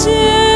界